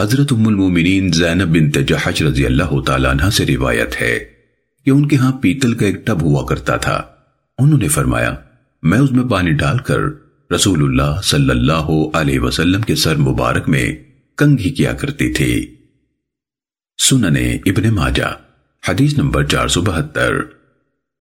حضرت ام المومنین زینب بنت جحش رضی اللہ تعالیٰ عنہ سے روایت ہے کہ ان کے ہاں پیتل کا ایک ٹب ہوا کرتا تھا۔ انہوں نے فرمایا، میں اس میں پانی ڈال کر رسول اللہ صلی اللہ علیہ وسلم کے سر مبارک میں کنگھی کیا کرتی تھی۔ سننے ابن ماجہ، حدیث نمبر چار سو بہتر۔